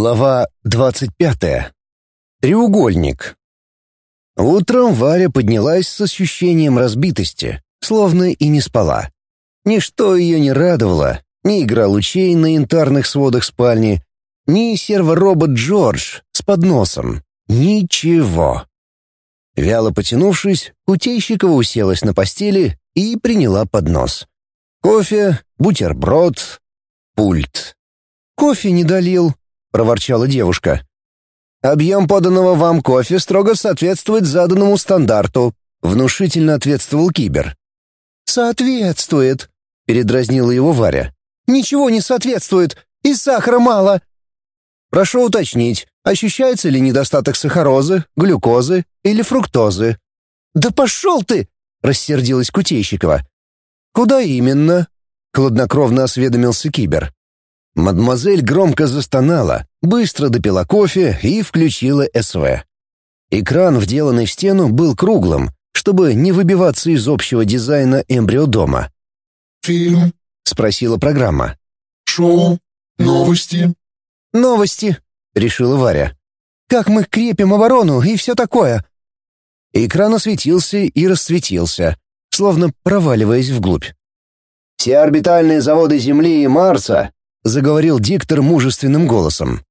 Глава двадцать пятая. Треугольник. Утром Варя поднялась с ощущением разбитости, словно и не спала. Ничто ее не радовало, ни игра лучей на янтарных сводах спальни, ни серворобот Джордж с подносом. Ничего. Вяло потянувшись, Кутейщикова уселась на постели и приняла поднос. Кофе, бутерброд, пульт. Кофе не долил, — проворчала девушка. «Объем поданного вам кофе строго соответствует заданному стандарту», — внушительно ответствовал Кибер. «Соответствует», — передразнила его Варя. «Ничего не соответствует, и сахара мало». «Прошу уточнить, ощущается ли недостаток сахарозы, глюкозы или фруктозы?» «Да пошел ты!» — рассердилась Кутейщикова. «Куда именно?» — хладнокровно осведомился Кибер. Мадемуазель громко застонала, быстро допила кофе и включила СВ. Экран, вделанный в стену, был круглым, чтобы не выбиваться из общего дизайна эмбриодома. «Фильм?» — спросила программа. «Шоу? Новости?» «Новости», — решила Варя. «Как мы крепим оборону и все такое». Экран осветился и расцветился, словно проваливаясь вглубь. Все орбитальные заводы Земли и Марса — заговорил диктор мужественным голосом.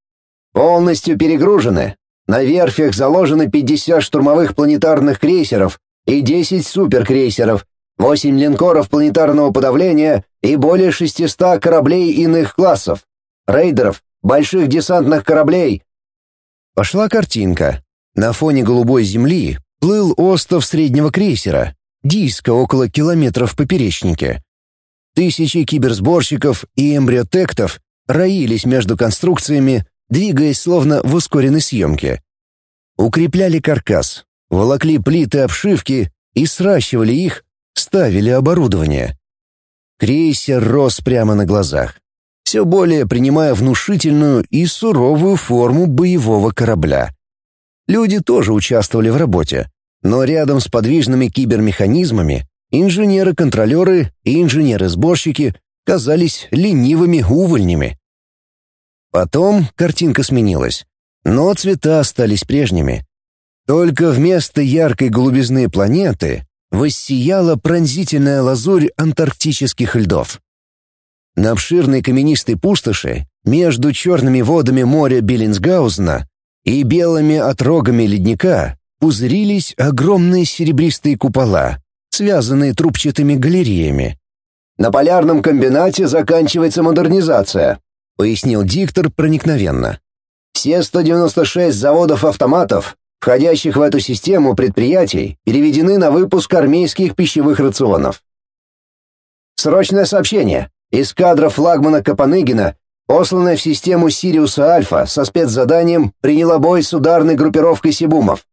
«Полностью перегружены. На верфях заложено 50 штурмовых планетарных крейсеров и 10 суперкрейсеров, 8 линкоров планетарного подавления и более 600 кораблей иных классов, рейдеров, больших десантных кораблей». Пошла картинка. На фоне голубой земли плыл остов среднего крейсера, диска около километров в поперечнике. Тысячи киберсборщиков и эмбриотектов роились между конструкциями, двигаясь словно в ускоренной съемке. Укрепляли каркас, волокли плиты обшивки и сращивали их, ставили оборудование. Крейсер рос прямо на глазах, все более принимая внушительную и суровую форму боевого корабля. Люди тоже участвовали в работе, но рядом с подвижными кибермеханизмами Инженеры-контролеры и инженеры-сборщики казались ленивыми увольнями. Потом картинка сменилась, но цвета остались прежними. Только вместо яркой голубизны планеты воссияла пронзительная лазурь антарктических льдов. На обширной каменистой пустоши между черными водами моря Беллинсгаузена и белыми отрогами ледника пузырились огромные серебристые купола, связанные трубчатыми галереями. «На полярном комбинате заканчивается модернизация», — пояснил диктор проникновенно. «Все 196 заводов-автоматов, входящих в эту систему предприятий, переведены на выпуск армейских пищевых рационов. Срочное сообщение. Эскадра флагмана Капаныгина, посланная в систему Сириуса Альфа со спецзаданием, приняла бой с ударной группировкой Сибумов.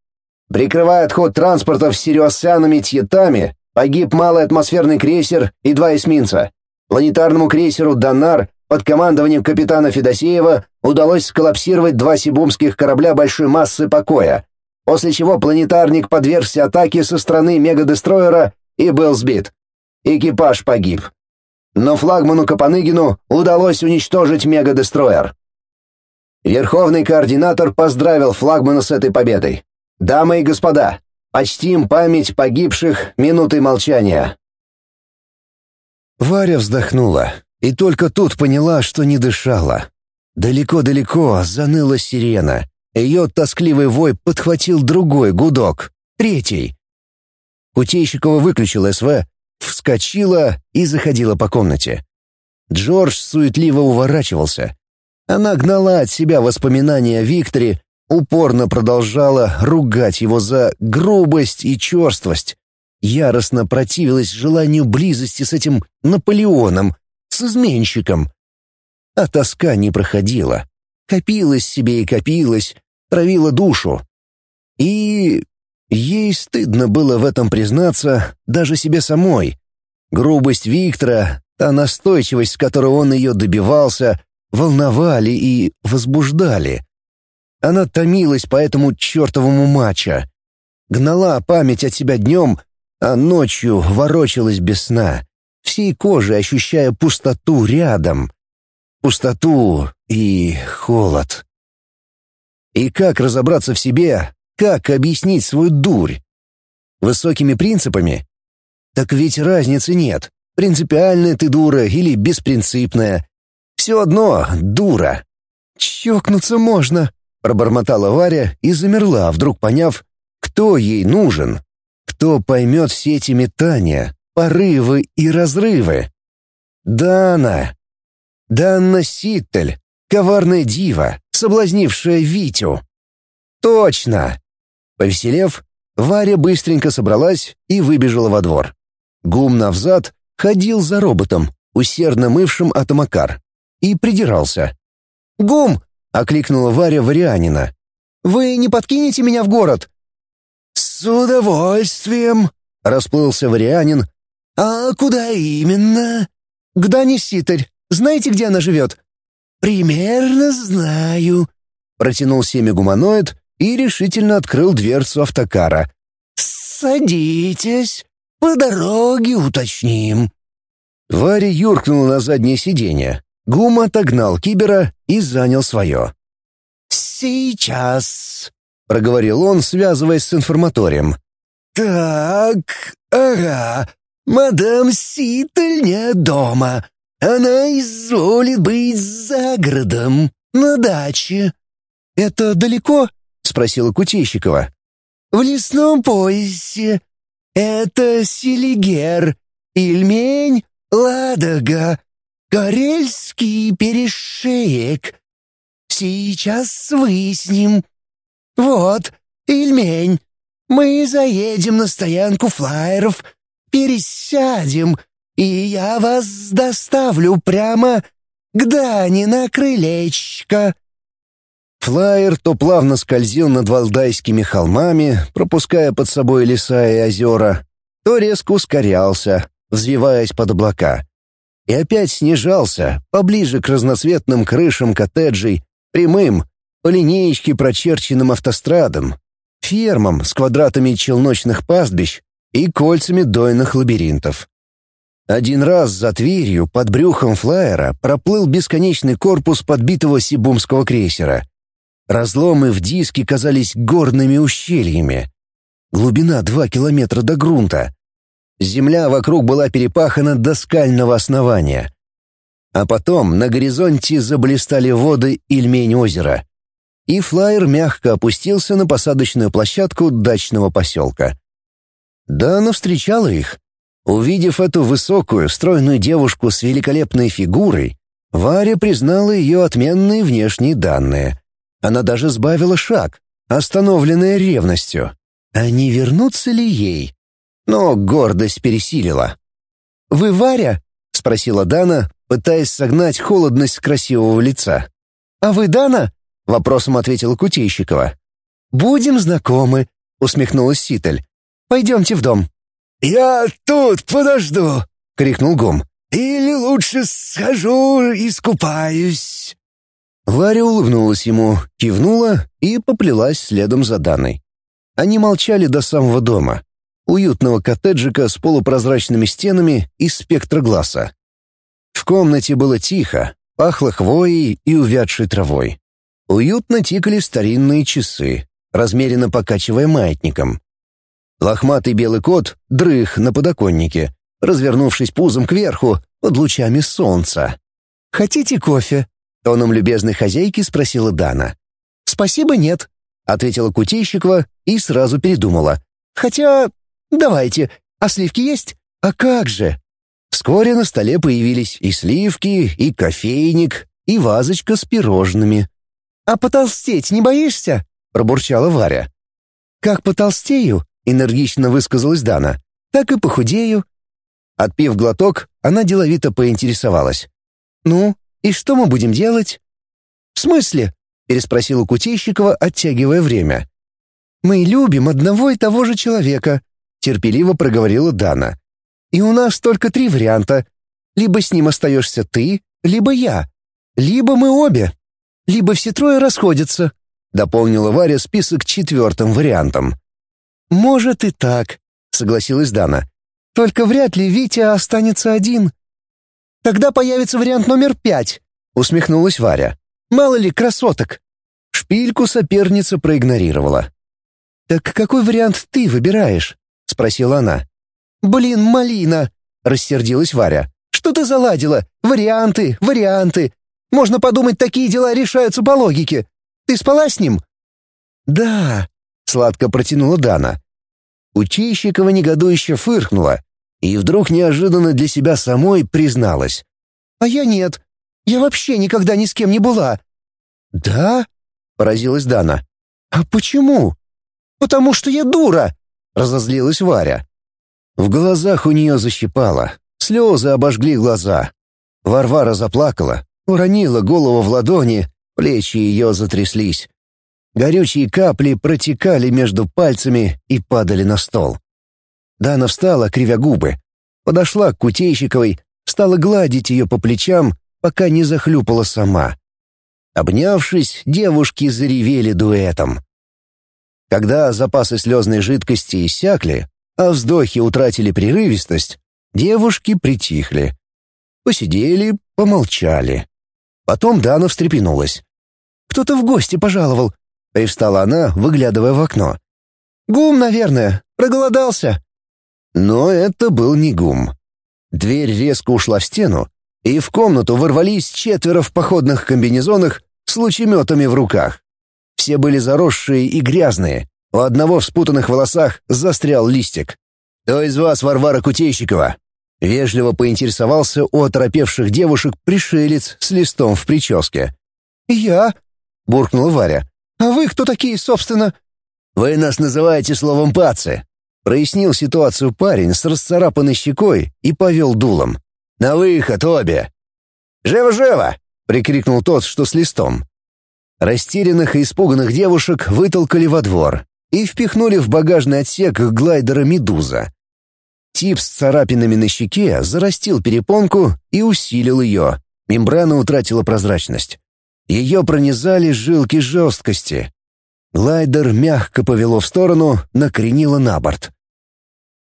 Прикрывая отход транспортов с сириосянами Тьетами, погиб малый атмосферный крейсер и два эсминца. Планетарному крейсеру «Донар» под командованием капитана Федосеева удалось сколлапсировать два сибумских корабля большой массы покоя, после чего планетарник подвергся атаке со стороны мегадестроера и был сбит. Экипаж погиб. Но флагману Капаныгину удалось уничтожить мегадестроер. Верховный координатор поздравил флагмана с этой победой. Дамы и господа, почтим память погибших минутой молчания. Варя вздохнула и только тут поняла, что не дышала. Далеко-далеко заныла сирена. Ее тоскливый вой подхватил другой гудок, третий. Кутейщикова выключила СВ, вскочила и заходила по комнате. Джордж суетливо уворачивался. Она гнала от себя воспоминания о Викторе упорно продолжала ругать его за грубость и черствость. Яростно противилась желанию близости с этим Наполеоном, с изменщиком. А тоска не проходила. Копилась себе и копилась, травила душу. И ей стыдно было в этом признаться даже себе самой. Грубость Виктора, та настойчивость, с которой он ее добивался, волновали и возбуждали. Она томилась по этому чертовому матча. Гнала память от себя днем, а ночью ворочалась без сна, всей кожей ощущая пустоту рядом. Пустоту и холод. И как разобраться в себе, как объяснить свою дурь? Высокими принципами? Так ведь разницы нет. Принципиальная ты дура или беспринципная. Все одно дура. «Чокнуться можно», — пробормотала Варя и замерла, вдруг поняв, кто ей нужен, кто поймет все эти метания, порывы и разрывы. Дана. Данна Ситтель, коварная дива, соблазнившая Витю. Точно. Повеселев, Варя быстренько собралась и выбежала во двор. Гум навзад ходил за роботом, усердно мывшим атомакар, и придирался. «Гум!» — окликнула Варя Варианина. «Вы не подкинете меня в город?» «С удовольствием!» — расплылся Варианин. «А куда именно?» «К Дане Ситарь. Знаете, где она живет?» «Примерно знаю», — протянул семя гуманоид и решительно открыл дверцу автокара. «Садитесь, по дороге уточним». Варя юркнула на заднее сиденье. Гум отогнал кибера и занял свое. «Сейчас», — проговорил он, связываясь с информаторием. «Так, ага, мадам Ситль не дома. Она изволит быть за городом, на даче». «Это далеко?» — спросила Кутейщикова. «В лесном поясе. Это Селигер, Ильмень, Ладога, Карельский перешеек. Сейчас выясним. Вот, Ильмень. Мы заедем на стоянку флайеров, пересядем, и я вас доставлю прямо к Дане на крылечко». Флайер то плавно скользил над валдайскими холмами, пропуская под собой леса и озера, то резко ускорялся, взвиваясь под облака. И опять снижался, поближе к разноцветным крышам коттеджей, прямым, по линеечке прочерченным автострадам, фермам с квадратами челночных пастбищ и кольцами дойных лабиринтов. Один раз за Тверью под брюхом флайера проплыл бесконечный корпус подбитого сибумского крейсера. Разломы в диске казались горными ущельями. Глубина два километра до грунта. Земля вокруг была перепахана до скального основания. А потом на горизонте заблистали воды Ильмень-озера. И флайер мягко опустился на посадочную площадку дачного поселка. Дана встречала их. Увидев эту высокую, стройную девушку с великолепной фигурой, Варя признала ее отменные внешние данные. Она даже сбавила шаг, остановленная ревностью. А не вернуться ли ей? Но гордость пересилила. «Вы Варя?» — спросила Дана, пытаясь согнать холодность с красивого лица. «А вы Дана?» — вопросом ответила Кутейщикова. «Будем знакомы», — усмехнулась Ситель. «Пойдемте в дом». «Я тут подожду!» — крикнул Гум. «Или лучше схожу и искупаюсь!» Варя улыбнулась ему, кивнула и поплелась следом за Даной. Они молчали до самого дома, уютного коттеджика с полупрозрачными стенами из спектра глаза. В комнате было тихо, пахло хвоей и увядшей травой. Уютно тикали старинные часы, размеренно покачивая маятником. Лохматый белый кот дрых на подоконнике, развернувшись пузом кверху под лучами солнца. «Хотите кофе?» Тоном любезной хозяйки спросила Дана. «Спасибо, нет», — ответила Кутейщикова и сразу передумала. «Хотя... давайте. А сливки есть? А как же?» Вскоре на столе появились и сливки, и кофейник, и вазочка с пирожными. «А потолстеть не боишься?» — пробурчала Варя. «Как потолстею?» — энергично высказалась Дана. «Так и похудею». Отпив глоток, она деловито поинтересовалась. «Ну, и что мы будем делать?» «В смысле?» — переспросила Кутейщикова, оттягивая время. «Мы любим одного и того же человека», — терпеливо проговорила Дана. «И у нас только три варианта. Либо с ним остаешься ты, либо я. Либо мы обе. Либо все трое расходятся», — дополнила Варя список четвертым вариантом. «Может и так», — согласилась Дана. «Только вряд ли Витя останется один. Тогда появится вариант номер пять», — усмехнулась Варя. «Мало ли красоток». Шпильку соперница проигнорировала. «Так какой вариант ты выбираешь?» — спросила она. «Блин, малина!» — рассердилась Варя. «Что ты заладила? Варианты, варианты! Можно подумать, такие дела решаются по логике. Ты спала с ним?» «Да», — сладко протянула Дана. Учейщикова негодующе фыркнула и вдруг неожиданно для себя самой призналась. «А я нет. Я вообще никогда ни с кем не была». «Да?» — поразилась Дана. «А почему?» «Потому что я дура!» — разозлилась Варя. В глазах у нее защипало, слезы обожгли глаза. Варвара заплакала, уронила голову в ладони, плечи ее затряслись. Горючие капли протекали между пальцами и падали на стол. Дана встала, кривя губы, подошла к Кутейщиковой, стала гладить ее по плечам, пока не захлюпала сама. Обнявшись, девушки заревели дуэтом. Когда запасы слезной жидкости иссякли, а вздохи утратили прерывистость, девушки притихли. Посидели, помолчали. Потом Дана встрепенулась. «Кто-то в гости пожаловал», — привстала она, выглядывая в окно. «Гум, наверное, проголодался». Но это был не гум. Дверь резко ушла в стену, и в комнату ворвались четверо в походных комбинезонах с лучеметами в руках. Все были заросшие и грязные. У одного в спутанных волосах застрял листик. «Кто из вас Варвара Кутейщикова?» Вежливо поинтересовался у оторопевших девушек пришелец с листом в прическе. «Я?» — буркнула Варя. «А вы кто такие, собственно?» «Вы нас называете словом «пацы», — прояснил ситуацию парень с расцарапанной щекой и повел дулом. «На выход обе!» «Живо-живо!» — прикрикнул тот, что с листом. Растерянных и испуганных девушек вытолкали во двор и впихнули в багажный отсек глайдера «Медуза». Тип с царапинами на щеке зарастил перепонку и усилил ее. Мембрана утратила прозрачность. Ее пронизали жилки жесткости. Глайдер мягко повело в сторону, накренило на борт.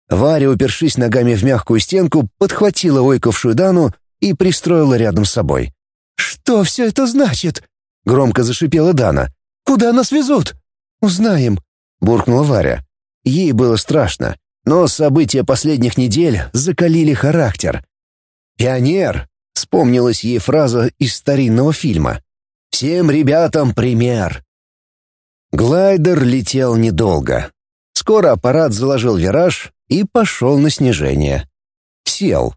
Варя, упершись ногами в мягкую стенку, подхватила ойковшую Дану и пристроила рядом с собой. «Что все это значит?» — громко зашипела Дана. «Куда нас везут?» «Узнаем», — буркнула Варя. Ей было страшно, но события последних недель закалили характер. «Пионер!» — вспомнилась ей фраза из старинного фильма. «Всем ребятам пример!» Глайдер летел недолго. Скоро аппарат заложил вираж и пошел на снижение. Сел.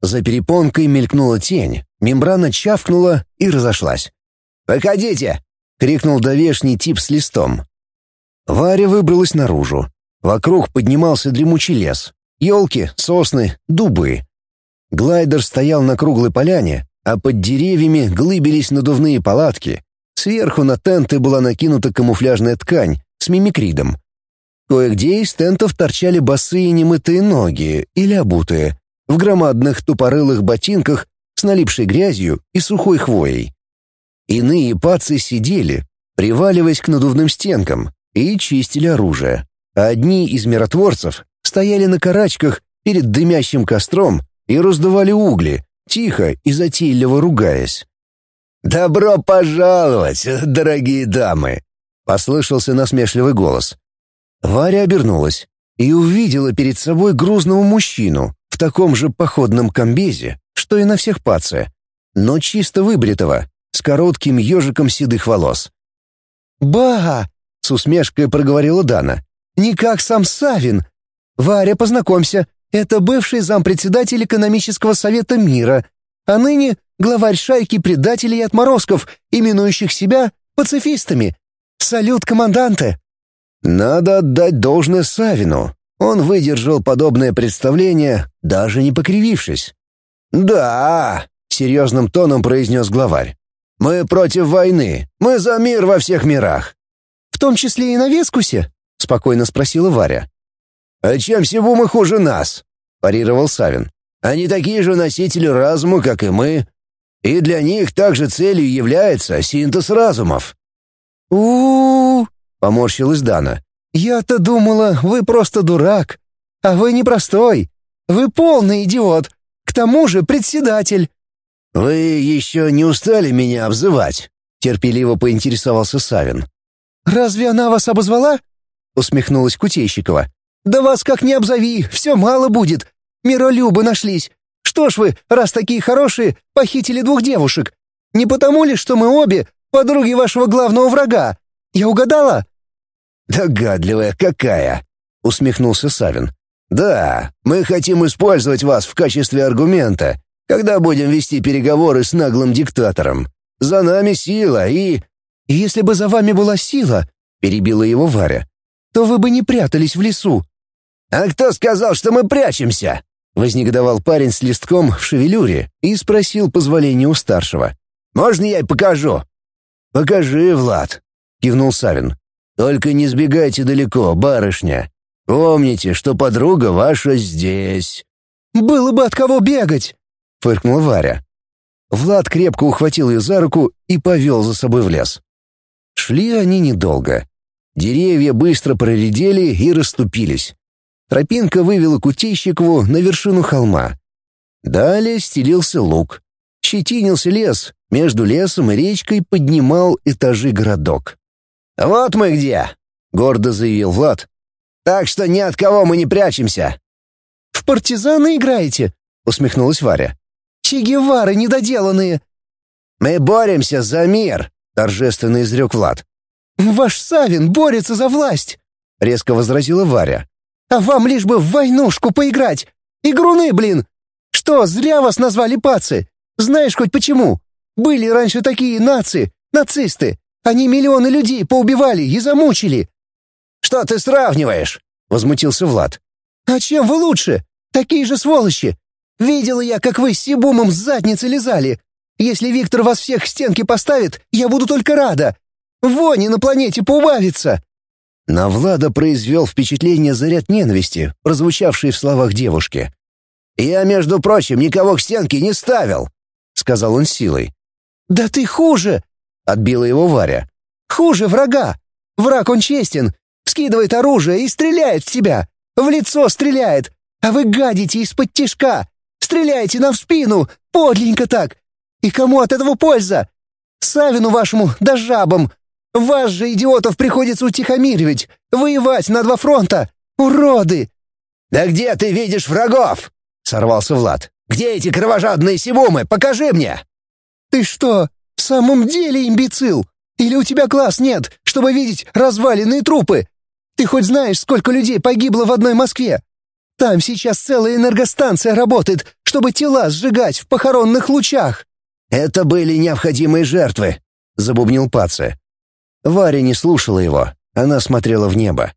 За перепонкой мелькнула тень, мембрана чавкнула и разошлась. «Выходите!» — крикнул довешний тип с листом. Варя выбралась наружу. Вокруг поднимался дремучий лес. Елки, сосны, дубы. Глайдер стоял на круглой поляне, а под деревьями глыбились надувные палатки. Сверху на тенты была накинута камуфляжная ткань с мимикридом. Кое-где из тентов торчали босые немытые ноги или обутые, в громадных тупорылых ботинках с налипшей грязью и сухой хвоей. Иные пацы сидели, приваливаясь к надувным стенкам, и чистили оружие. А одни из миротворцев стояли на карачках перед дымящим костром и раздували угли, тихо и затейливо ругаясь. «Добро пожаловать, дорогие дамы!» — послышался насмешливый голос. Варя обернулась и увидела перед собой грузного мужчину в таком же походном комбезе, что и на всех паце, но чисто выбритого, с коротким ежиком седых волос. «Ба!» — с усмешкой проговорила Дана. «Не как сам Савин. Варя, познакомься, это бывший зампредседатель экономического совета мира, а ныне главарь шайки предателей и отморозков, именующих себя пацифистами. Салют, команданты!» Надо отдать должное Савину. Он выдержал подобное представление, даже не покривившись. «Да», — серьезным тоном произнес главарь. Мы против войны. Мы за мир во всех мирах. В том числе и на Вескусе? спокойно спросила Варя. А чем мы хуже нас? парировал Савин. Они такие же носители разума, как и мы, и для них также целью является синтез разумов. У, -у, -у поморщилась Дана. Я-то думала, вы просто дурак, а вы не простой. Вы полный идиот. К тому же председатель. «Вы еще не устали меня обзывать?» терпеливо поинтересовался Савин. «Разве она вас обозвала?» — усмехнулась Кутейщикова. «Да вас как не обзови, все мало будет. Миролюбы нашлись. Что ж вы, раз такие хорошие, похитили двух девушек? Не потому ли, что мы обе подруги вашего главного врага? Я угадала?» «Догадливая какая!» — усмехнулся Савин. «Да, мы хотим использовать вас в качестве аргумента, когда будем вести переговоры с наглым диктатором. За нами сила и...» «Если бы за вами была сила», — перебила его Варя, «то вы бы не прятались в лесу». «А кто сказал, что мы прячемся?» — вознегодовал парень с листком в шевелюре и спросил позволения у старшего. «Можно я и покажу?» «Покажи, Влад», — кивнул Савин. «Только не сбегайте далеко, барышня. Помните, что подруга ваша здесь». «Было бы от кого бегать!» — фыркнула Варя. Влад крепко ухватил ее за руку и повел за собой в лес. Шли они недолго. Деревья быстро проредели и расступились. Тропинка вывела Кутейщикову на вершину холма. Далее стелился луг. Щетинился лес, между лесом и речкой поднимал этажи городок. «Вот мы где!» — гордо заявил Влад, так что ни от кого мы не прячемся». «В партизаны играете?» — усмехнулась Варя. «Че Гевары недоделанные!» «Мы боремся за мир!» — торжественно изрек Влад. «Ваш Савин борется за власть!» — резко возразила Варя. «А вам лишь бы в войнушку поиграть! Игруны, блин! Что, зря вас назвали пацы? Знаешь хоть почему? Были раньше такие нации, нацисты. Они миллионы людей поубивали и замучили. Что ты сравниваешь?» — возмутился Влад. «А чем вы лучше? Такие же сволочи! Видела я, как вы с Сибумом с задницы лизали. Если Виктор вас всех к стенке поставит, я буду только рада. Вони на планете поубавится!» На Влада произвел впечатление заряд ненависти, прозвучавший в словах девушки. «Я, между прочим, никого к стенке не ставил», — сказал он силой. «Да ты хуже!» — отбила его Варя. «Хуже врага! Враг он честен, скидывает оружие и стреляет в тебя. В лицо стреляет. А вы гадите из-под тишка. Стреляете нам в спину. Подленько так. И кому от этого польза? Савину вашему да жабам. Вас же, идиотов, приходится утихомиривать. Воевать на два фронта. Уроды!» «Да где ты видишь врагов?» — сорвался Влад. «Где эти кровожадные сибумы? Покажи мне!» «Ты что, в самом деле имбецил? Или у тебя глаз нет, чтобы видеть разваленные трупы? Ты хоть знаешь, сколько людей погибло в одной Москве? Там сейчас целая энергостанция работает, чтобы тела сжигать в похоронных лучах». «Это были необходимые жертвы», — забубнил Паце. Варя не слушала его, она смотрела в небо.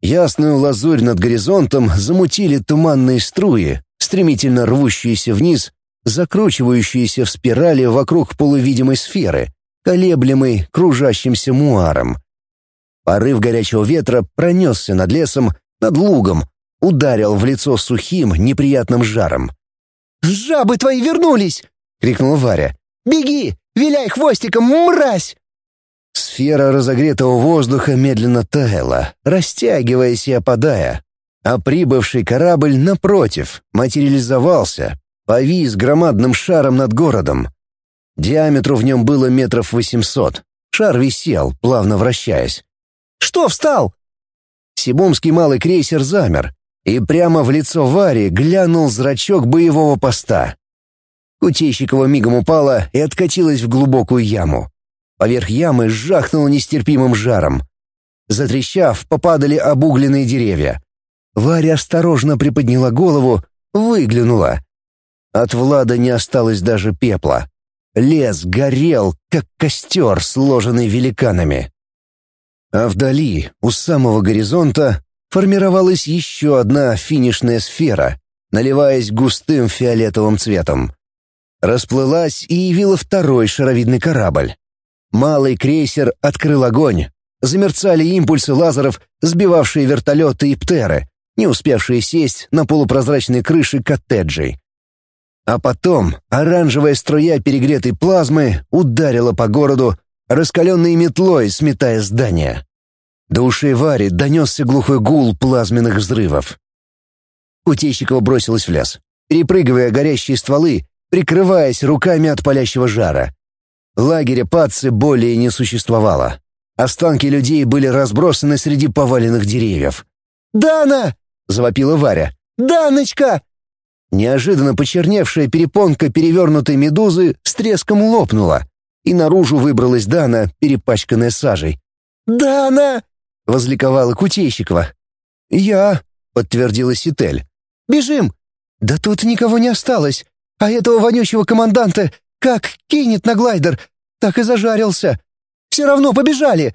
Ясную лазурь над горизонтом замутили туманные струи, стремительно рвущиеся вниз, закручивающиеся в спирали вокруг полувидимой сферы, колеблемой кружащимся муаром. Порыв горячего ветра пронесся над лесом, над лугом, ударил в лицо сухим, неприятным жаром. «Жабы твои вернулись!» — крикнула Варя. «Беги! Виляй хвостиком, мразь!» Сфера разогретого воздуха медленно таяла, растягиваясь и опадая, а прибывший корабль, напротив, материализовался, повис громадным шаром над городом. Диаметру в нем было метров восемьсот. Шар висел, плавно вращаясь. Что встал?» Сибумский малый крейсер замер, и прямо в лицо Варе глянул зрачок боевого поста. Кутейщикова мигом упала и откатилась в глубокую яму. Поверх ямы жахнуло нестерпимым жаром. Затрещав, попадали обугленные деревья. Варя осторожно приподняла голову, выглянула. От Влада не осталось даже пепла. Лес горел, как костер, сложенный великанами. А вдали, у самого горизонта, формировалась еще одна финишная сфера, наливаясь густым фиолетовым цветом. Расплылась и явила второй шаровидный корабль. Малый крейсер открыл огонь. Замерцали импульсы лазеров, сбивавшие вертолеты и птеры, не успевшие сесть на полупрозрачной крыше коттеджей. А потом оранжевая струя перегретой плазмы ударила по городу, раскаленной метлой сметая здание. До ушей Вари донесся глухой гул плазменных взрывов. Кутейщикова бросилась в лес, перепрыгивая горящие стволы, прикрываясь руками от палящего жара. Лагеря Пацци более не существовало. Останки людей были разбросаны среди поваленных деревьев. «Дана!» — завопила Варя. «Даночка!» Неожиданно почерневшая перепонка перевернутой медузы с треском лопнула, и наружу выбралась Дана, перепачканная сажей. «Дана!» — возликовала Кутейщикова. «Я», — подтвердила Ситель. «Бежим!» «Да тут никого не осталось, а этого вонючего команданта как кинет на глайдер, так и зажарился. Все равно побежали!»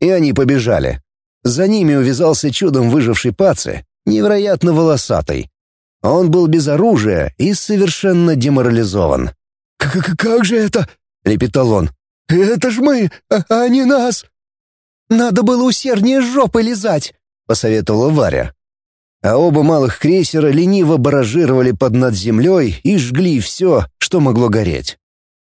И они побежали. За ними увязался чудом выживший пацы, невероятно волосатый. Он был без оружия и совершенно деморализован. «К -к «Как же это?» — лепетал он. «Это ж мы, а, а не нас!» «Надо было усерднее жопы лизать», — посоветовала Варя. А оба малых крейсера лениво баражировали под над землей и жгли все, что могло гореть.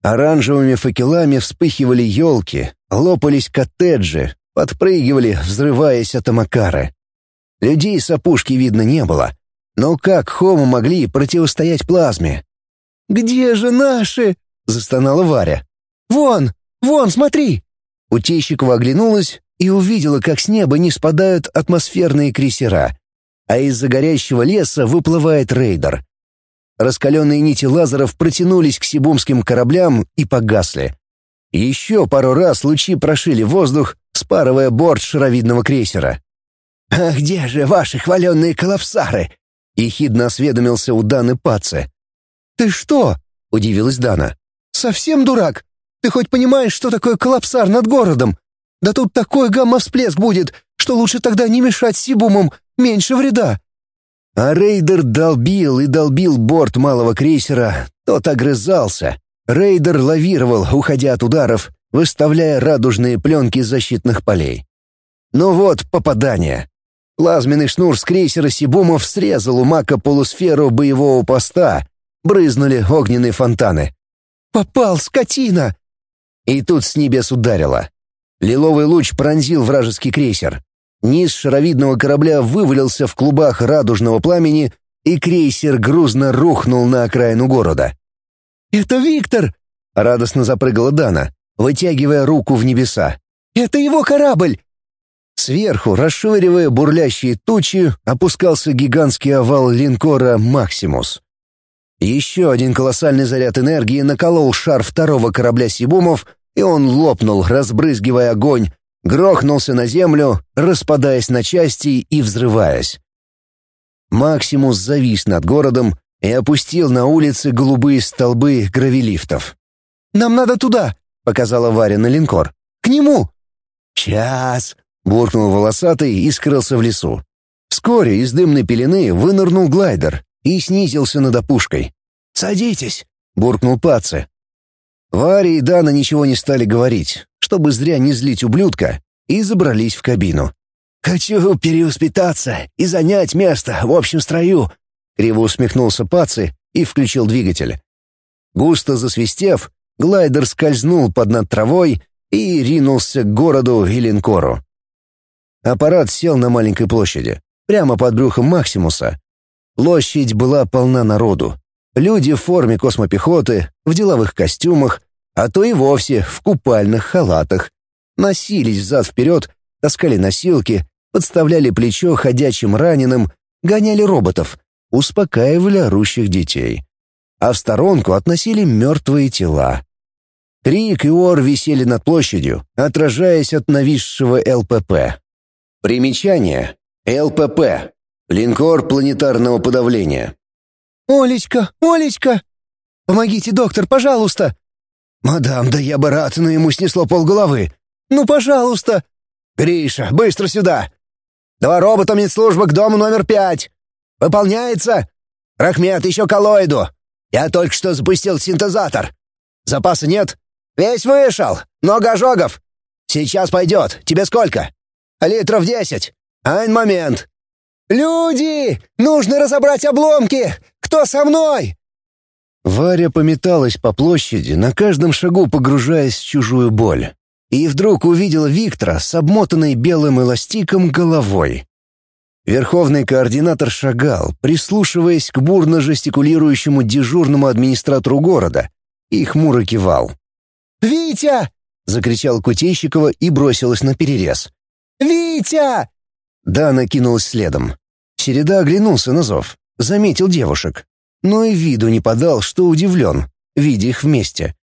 Оранжевыми факелами вспыхивали елки, лопались коттеджи, подпрыгивали, взрываясь от амакары. Людей с опушки видно не было. Но как Хома могли противостоять плазме? «Где же наши?» — застонала Варя. «Вон, вон, смотри!» Утейщикова оглянулась и увидела, как с неба не спадают атмосферные крейсера, а из-за горящего леса выплывает рейдер. Раскаленные нити лазеров протянулись к сибумским кораблям и погасли. Еще пару раз лучи прошили воздух, спарывая борт шаровидного крейсера. «А где же ваши хваленные коллапсары?» — ехидно осведомился у Даны Паце. «Ты что?» — удивилась Дана. «Совсем дурак? Ты хоть понимаешь, что такое коллапсар над городом? Да тут такой гамма-всплеск будет, что лучше тогда не мешать Сибумам, меньше вреда». А рейдер долбил и долбил борт малого крейсера, тот огрызался. Рейдер лавировал, уходя от ударов, выставляя радужные пленки защитных полей. Ну вот, попадание. Плазменный шнур с крейсера Сибумов срезал у Мака полусферу боевого поста, брызнули огненные фонтаны. «Попал, скотина!» И тут с небес ударило. Лиловый луч пронзил вражеский крейсер. Низ шаровидного корабля вывалился в клубах радужного пламени, и крейсер грузно рухнул на окраину города. «Это Виктор!» — радостно запрыгала Дана, вытягивая руку в небеса. «Это его корабль!» Сверху, расшвыривая бурлящие тучи, опускался гигантский овал линкора «Максимус». Еще один колоссальный заряд энергии наколол шар второго корабля Сибумов, и он лопнул, разбрызгивая огонь, грохнулся на землю, распадаясь на части и взрываясь. Максимус завис над городом и опустил на улицы голубые столбы гравилифтов. «Нам надо туда!» — показала Варя на линкор. «К нему!» «Час!» — буркнул волосатый и скрылся в лесу. Вскоре из дымной пелены вынырнул глайдер и снизился над опушкой. «Садитесь!» — буркнул Паце. Варя и Дана ничего не стали говорить, чтобы зря не злить ублюдка, и забрались в кабину. «Хочу переуспитаться и занять место в общем строю», — криво усмехнулся Паци и включил двигатель. Густо засвистев, глайдер скользнул под над травой и ринулся к городу и линкору. Аппарат сел на маленькой площади, прямо под брюхом Максимуса. Площадь была полна народу. Люди в форме космопехоты, в деловых костюмах, а то и вовсе в купальных халатах. Носились взад-вперед, таскали носилки, подставляли плечо ходячим раненым, гоняли роботов, успокаивали орущих детей. А в сторонку относили мертвые тела. Крик и ор висели над площадью, отражаясь от нависшего ЛПП. Примечание. ЛПП. Линкор планетарного подавления. «Олечка, Олечка! Помогите, доктор, пожалуйста!» «Мадам, да я бы рад, но ему снесло полголовы». «Ну, пожалуйста!» «Гриша, быстро сюда! Два робота медслужбы к дому номер пять! Выполняется! Рахмет, еще коллоиду! Я только что запустил синтезатор! Запаса нет? Весь вышел! Много ожогов! Сейчас пойдет! Тебе сколько? Литров десять! Айн момент!» «Люди! Нужно разобрать обломки! Кто со мной?» Варя пометалась по площади, на каждом шагу погружаясь в чужую боль. И вдруг увидела Виктора с обмотанной белым эластиком головой. Верховный координатор шагал, прислушиваясь к бурно жестикулирующему дежурному администратору города, и хмуро кивал. «Витя!» — закричала Кутейщикова и бросилась на перерез. «Витя!» Дана кинулась следом. Середа оглянулся на зов, заметил девушек, но и виду не подал, что удивлен, видя их вместе.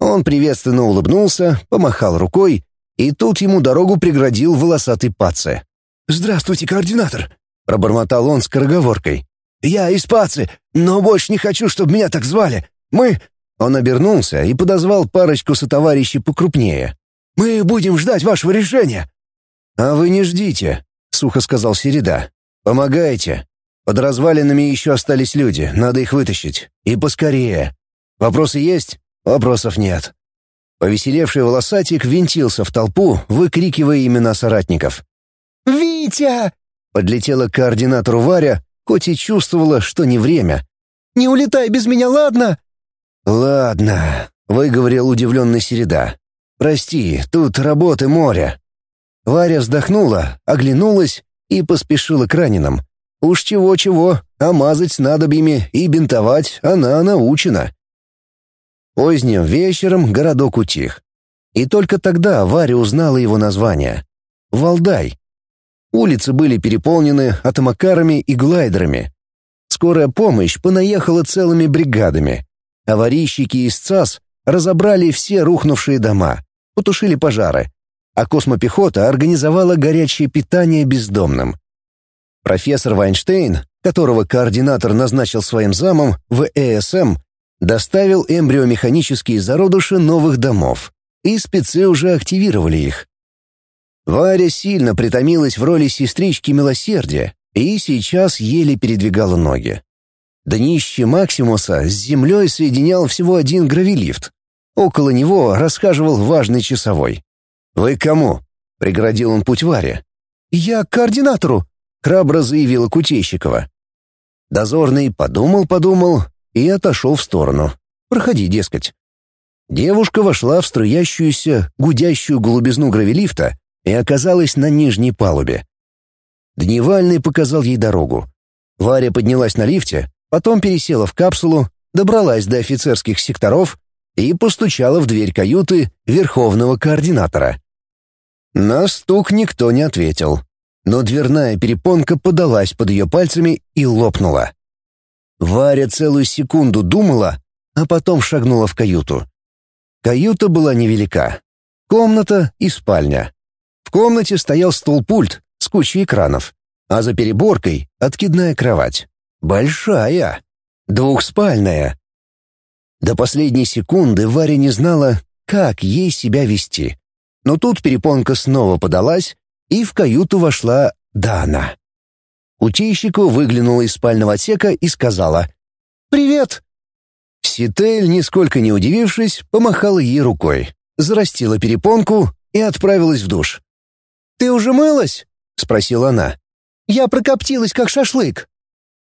Он приветственно улыбнулся, помахал рукой, и тут ему дорогу преградил волосатый паце. «Здравствуйте, координатор!» — пробормотал он скороговоркой. «Я из Пацы, но больше не хочу, чтобы меня так звали. Мы...» Он обернулся и подозвал парочку сотоварищей покрупнее. «Мы будем ждать вашего решения». «А вы не ждите», — сухо сказал Середа. «Помогайте. Под развалинами еще остались люди, надо их вытащить. И поскорее. Вопросы есть? Вопросов нет». Повеселевший волосатик винтился в толпу, выкрикивая имена соратников. «Витя!» — подлетела к координатору Варя, хоть и чувствовала, что не время. «Не улетай без меня, ладно?» «Ладно», — выговорил удивленный Середа. «Прости, тут работы море». Варя вздохнула, оглянулась и поспешила к раненым. Уж чего-чего, а мазать снадобьями и бинтовать она научена. Поздним вечером городок утих. И только тогда Варя узнала его название — Валдай. Улицы были переполнены атомакарами и глайдерами. Скорая помощь понаехала целыми бригадами. Аварийщики из ЦАС разобрали все рухнувшие дома, потушили пожары, а космопехота организовала горячее питание бездомным. Профессор Вайнштейн, которого координатор назначил своим замом в ЭСМ, доставил эмбриомеханические зародыши новых домов, и спецы уже активировали их. Варя сильно притомилась в роли сестрички милосердия и сейчас еле передвигала ноги. Днище Максимуса с землей соединял всего один гравилифт. Около него расхаживал важный часовой. «Вы кому?» — преградил он путь Варе. «Я к координатору», — храбро заявила Кутейщикова. Дозорный подумал-подумал и отошел в сторону. «Проходи, дескать». Девушка вошла в струящуюся, гудящую голубизну гравилифта и оказалась на нижней палубе. Дневальный показал ей дорогу. Варя поднялась на лифте, потом пересела в капсулу, добралась до офицерских секторов и постучала в дверь каюты верховного координатора. На стук никто не ответил, но дверная перепонка подалась под ее пальцами и лопнула. Варя целую секунду думала, а потом шагнула в каюту. Каюта была невелика. Комната и спальня. В комнате стоял стол-пульт с кучей экранов, а за переборкой — откидная кровать. Большая. Двухспальная. До последней секунды Варя не знала, как ей себя вести. Но тут перепонка снова подалась, и в каюту вошла Дана. Утейщику выглянула из спального отсека и сказала «Привет!». Ситель, нисколько не удивившись, помахала ей рукой, зарастила перепонку и отправилась в душ. «Ты уже мылась?» — спросила она. «Я прокоптилась, как шашлык».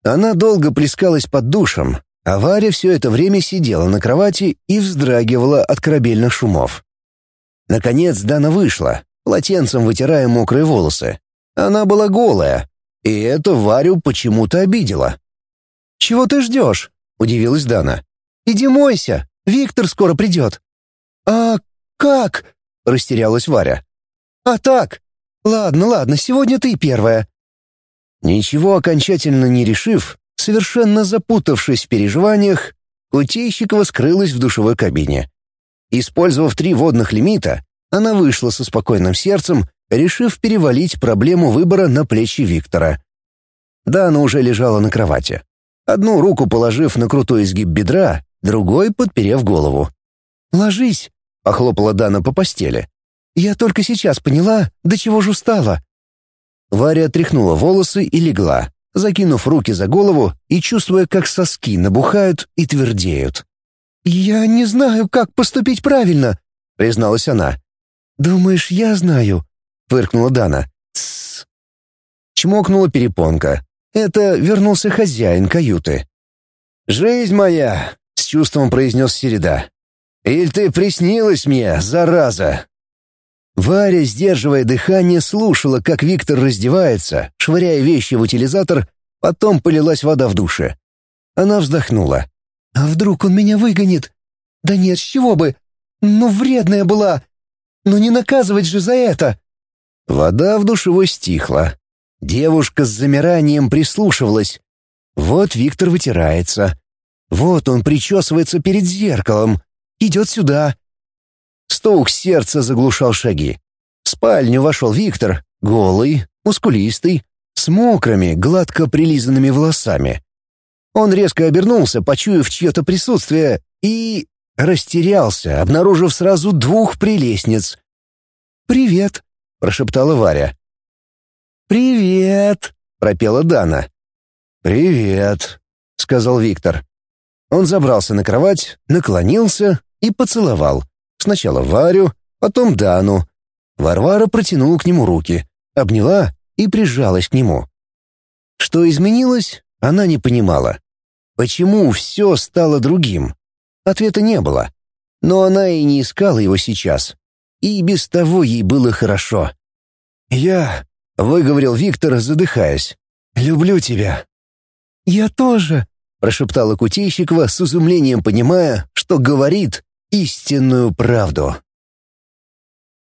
Она долго плескалась под душем, а Варя все это время сидела на кровати и вздрагивала от корабельных шумов. Наконец Дана вышла, полотенцем вытирая мокрые волосы. Она была голая, и это Варю почему-то обидело. «Чего ты ждешь?» — удивилась Дана. «Иди мойся, Виктор скоро придет». «А как?» — растерялась Варя. «А так. Ладно, ладно, сегодня ты первая. Ничего окончательно не решив, совершенно запутавшись в переживаниях, Кутейщикова скрылась в душевой кабине. Использовав три водных лимита, она вышла со спокойным сердцем, решив перевалить проблему выбора на плечи Виктора. Дана уже лежала на кровати. Одну руку положив на крутой изгиб бедра, другой подперев голову. «Ложись», — похлопала Дана по постели. «Я только сейчас поняла, до чего же устала. Варя отряхнула волосы и легла, закинув руки за голову и чувствуя, как соски набухают и твердеют. «Я не знаю, как поступить правильно», — призналась она. «Думаешь, я знаю?» — фыркнула Дана. «Тссс». Чмокнула перепонка. Это вернулся хозяин каюты. «Жизнь моя!» — с чувством произнес Середа. «Иль ты приснилась мне, зараза!» Варя, сдерживая дыхание, слушала, как Виктор раздевается, швыряя вещи в утилизатор, потом полилась вода в душе. Она вздохнула. «А вдруг он меня выгонит? Да нет, с чего бы? Ну, вредная была. Но не наказывать же за это. Вода в душевой стихла. Девушка с замиранием прислушивалась. Вот Виктор вытирается. Вот он причесывается перед зеркалом. Идет сюда. Стук сердца заглушал шаги. В спальню вошел Виктор, голый, мускулистый, с мокрыми, гладко прилизанными волосами. Он резко обернулся, почуяв чье-то присутствие, и растерялся, обнаружив сразу двух прелестниц. «Привет», — прошептала Варя. «Привет», — пропела Дана. «Привет», — сказал Виктор. Он забрался на кровать, наклонился и поцеловал. Сначала Варю, потом Дану. Варвара протянула к нему руки, обняла и прижалась к нему. Что изменилось, она не понимала. Почему все стало другим? Ответа не было. Но она и не искала его сейчас. И без того ей было хорошо. «Я...» — выговорил Виктор, задыхаясь. «Люблю тебя». «Я тоже», — прошептала Кутейщикова с изумлением, понимая, что говорит истинную правду.